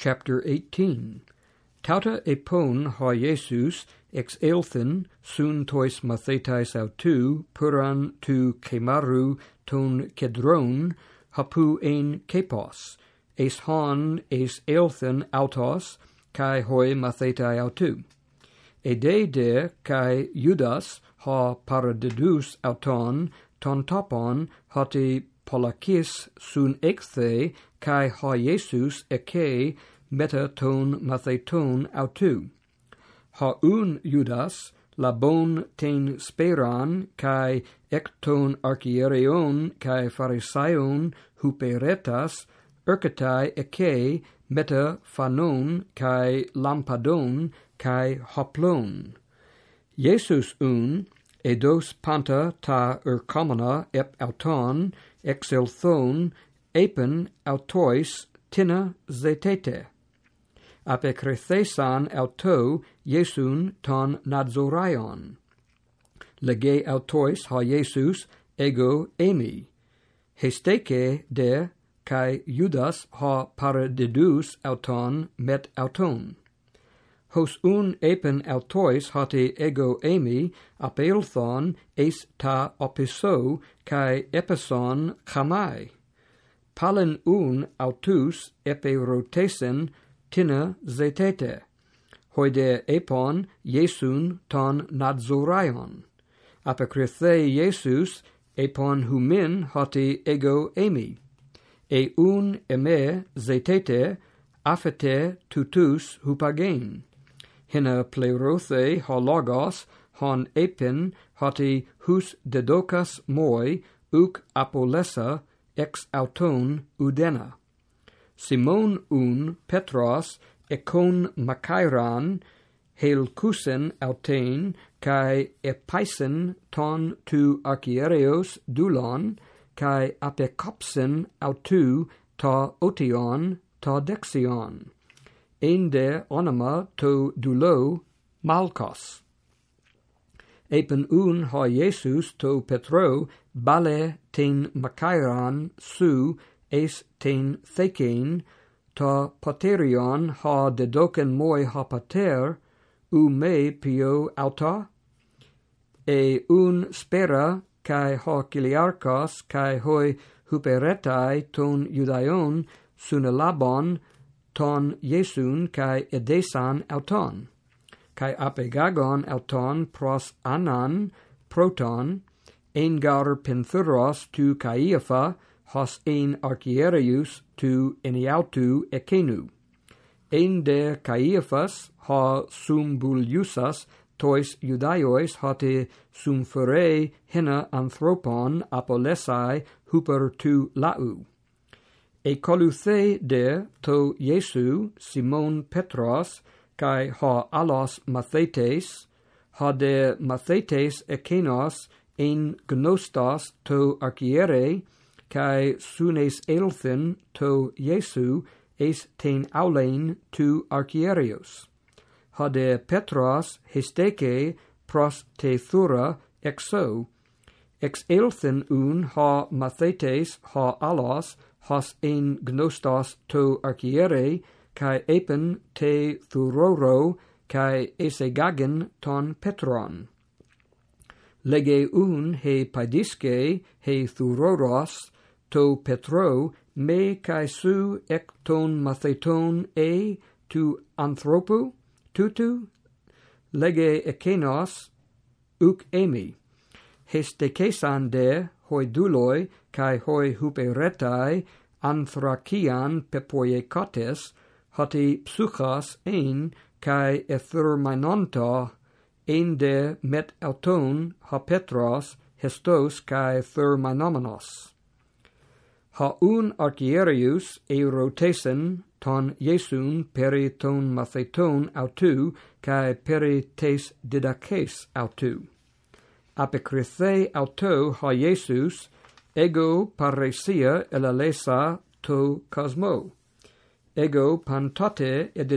chapter 18. Tauta epon ha Jesus ex elthen sun tois mathetais autu puran tu kemaru ton kedron hapu ein kepos es hon es elthen autos kai hoi mathetai autu e de kai judas ha paradidus auton ton topon hoti polakis sun ekthe kai ha Jesus eke meta ton matheton autou. Ha un Judas labon ten speran kai ekton archierion kai pharisaion huperetas erkatai eke meta phanon kai lampadon kai hoplon. Jesus un edos panta ta ercomena ep auton exelthon epen autois tina zetete. Apekrethesan auto Iesun ton nadzoraion. Lege autois ha Iesus ego emi. Hesteke de kai Judas ha paradidus auton met auton. Hos un epen autois hati ego emi apelthon eis ta opiso kai epison chamai palen un autus epirotesen tina zetete, hoide epon Iesun ton nadzoraion. Apocrythe Iesus epon humin hoti ego emi. E un eme zetete afete tutus hupagen. Hina plerothe hologos hon epin hoti hus dedocas moi uc apolesa ex auton Udena, Simon un Petros econ Macairan, Helcusen autein, kai epaisen ton tu archiereos dulon, kai apecopsen autu ta otion ta dexion. Ende onoma to dulo malkos epen un ho Jesus to Petro bale ten makairan su es ten thekein ta paterion ha dedoken moi ha pater u me pio auta e un spera kai ho kiliarkos kai hoi huperetai ton judaion sunelabon ton Jesun kai edesan auton kai apegagon auton pros anan proton engar penthuros tu kaiapha hos ein archierius tu eniautu ekenu ein de kaiaphas ha sum buliusas tois judaiois hate sum fere hina anthropon apolesai huper tu lau. E coluthe de to Jesu Simon Petros kai ho alos mathetes ha de mathetes ekenos in gnostas to archiere kai sunes elthin to Jesu es ten aulein tu archierios ha de petros histeke pros te thura exo. Ex elthin un ha mathetes ha alos hos in gnostas to archiere kai epen te thuroro kai esegagen ton petron. Lege un he paidiske he thuroros to petro me kai su ek ton matheton e tu anthropo tutu lege ekenos uk emi. Hestekesan de hoi duloi kai hoi huperetai anthrakian pepoiekotes hoti psuchas ein kai ephermainonta ein de met auton ha petros hestos kai thermanomenos ha un e erotesen ton Iesun peri ton matheton autu, cae peri tes didakes autu. Apocrythe auto ha Iesus, ego paresia elalesa to cosmo ego pantate et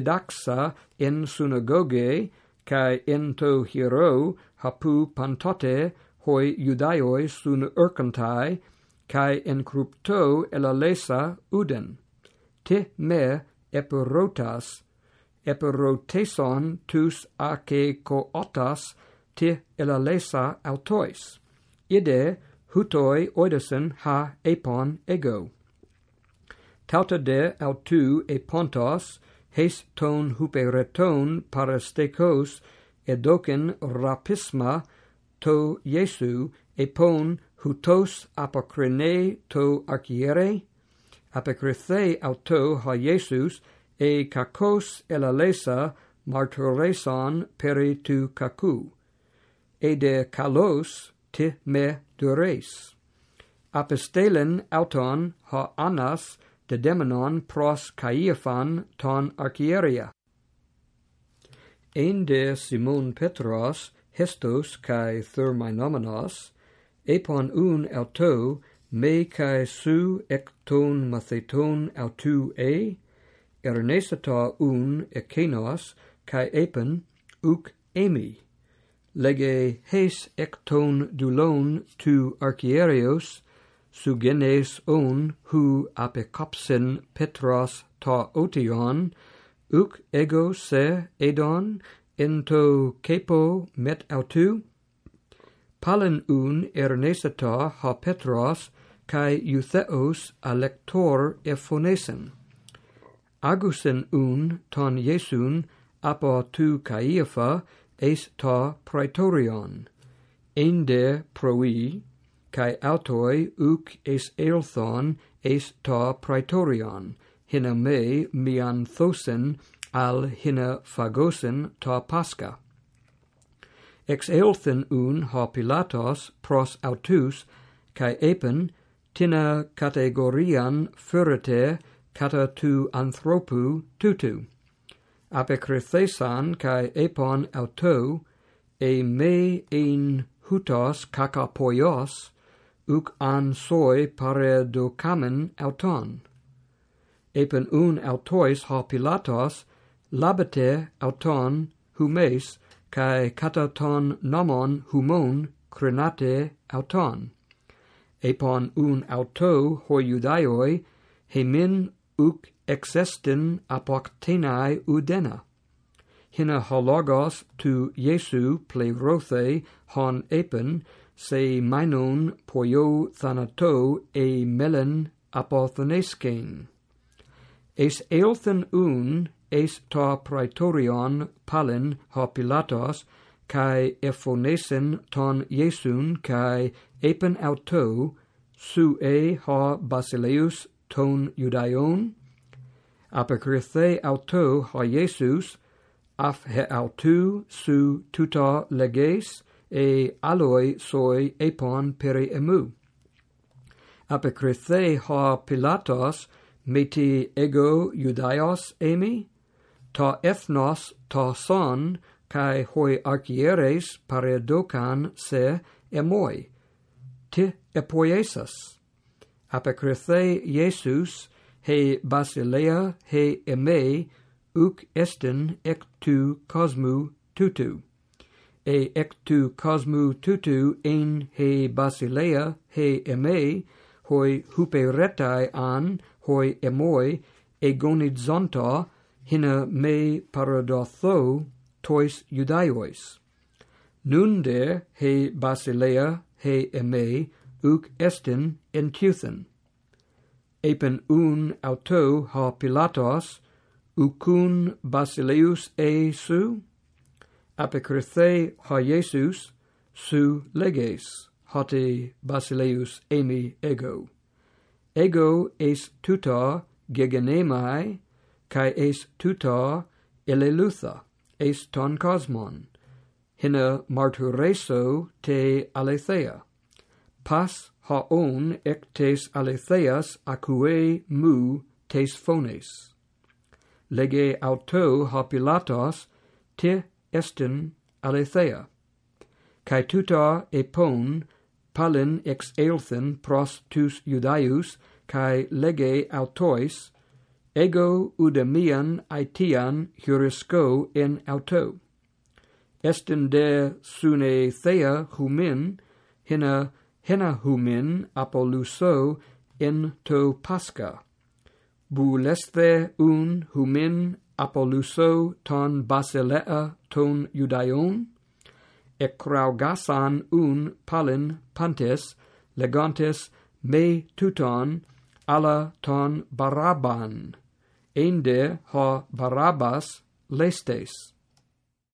in synagoge kai to hiero hapu pantate hoi judaioi sun urkantai kai encrupto elalesa uden. Te me epirotas epiroteson tus ace kootas te elalesa autois. Ide hutoi oideson ha epon ego tauta de autou e pontos, hes ton hupereton parastekos, edoken rapisma to Jesu, epon hutos apokrene to archiere, apokrithe auto ha Jesus e kakos elalesa martoreson peri tu kaku, e de kalos ti me dures. apostelen auton ha anas Dedemenon pros caiaphan ton archieria. Ein de Simon Petros, Hestos cae Therminomenos, epon un auto me cae su ecton matheton autu e, ernesata un ekenos cae epon uc emi. Lege hes ecton dulon tu archierios sugenes on hu apekopsen petros ta otion uc ego se edon ento capo met autu. Palen un ernesata ha petros kai eutheos alector ephonesen agusen un ton iesun apo tu caiapha eis ta praetorion. Ende proi kai autoi uc es elthon es ta praetorion, hina me mian thosen al hina phagosen ta pasca. Ex elthen un ha Pilatos pros autus, kai epen, tina categorian furete kata tu anthropu tutu. Apekrithesan kai epon auto, e me ein hutos kakapoios uk an soi pare do kamen auton. Epen un autois ha pilatos labete auton humes cae cataton nomon humon crenate auton. Epon un auto hoi judaioi hemin uk exestin apoctenae udena. Hina hologos tu Jesu plerothe hon epen se mainon poio thanato e melen apothoneskein. Es eothen un es ta praetorion palen ha pilatos, cae ephonesen ton Iesun cae epen auto, su e ha basileus ton judaion, apocrythe auto ha Iesus, af he autu su tuta leges, e aloi soi epon peri emu. Apocrythe ha Pilatos meti ego judaios emi, ta ethnos ta son, kai hoi archieres paredocan se emoi, te epoiesas. Apocrythe Iesus he basileia he eme, uc estin ec tu cosmu tutu e ectu cosmu tutu in he basileia he eme hoi huperetai an hoi emoi egonizonta hina me paradotho tois judaiois nunde he basileia he eme uc estin en Cuthan. Epen un auto ha Pilatos, ucun basileus e su? apekrithe ha Iesus su leges hoti basileus emi ego. Ego es tuta gegenemai, kai es tuta elelutha, es ton cosmon, hina martureso te aletheia. Pas ha on ectes aletheas acue mu tes phones. Lege auto ha Pilatos te estin aletheia, cae tuta epon palin ex eilthin pros tus judaius, cae lege autois, ego udemian aetian hurisco in auto. Estin de sune thea humin, hina hina humin apoluso in to pasca. Bulesthe un humin apoluso ton basilea ton judaion, ekraugasan un palin pantes, legantes me tuton alla ton baraban, ende ha barabas lestes.